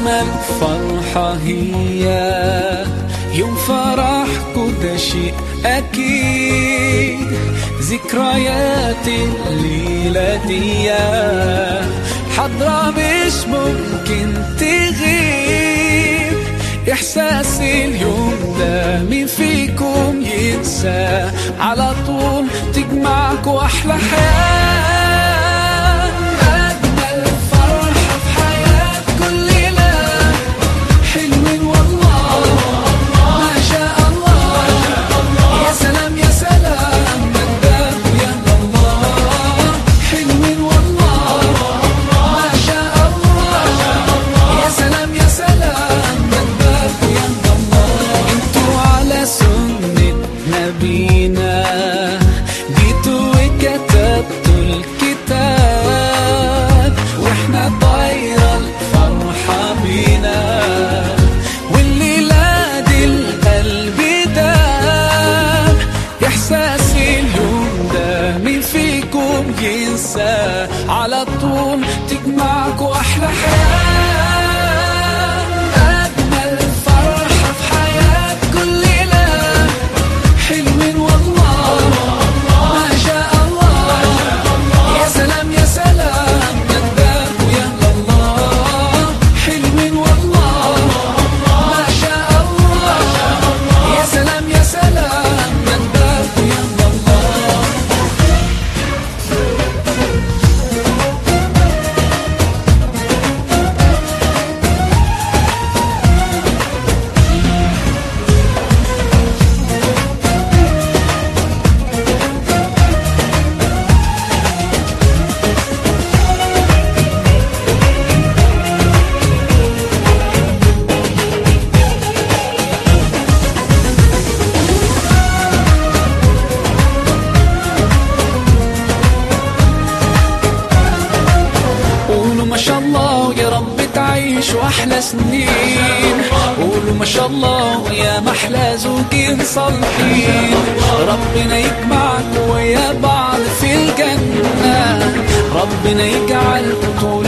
أجمل فرحة هي. يوم فرح كل شيء أكيد. ذكريات الليلة دي حضرة مش ممكن تغيب. إحساس اليوم ده مين فيكم ينسى. على طول تجمعكوا أحلى حياة. على طول تجمعك واحلى حياة. شاء الله يا رب تعيش وأحلى سنين. قولوا ما شاء الله يا محلى زوجين صالحين. ربنا يجمعكم ويا بعض في الجنة. ربنا يجعلكم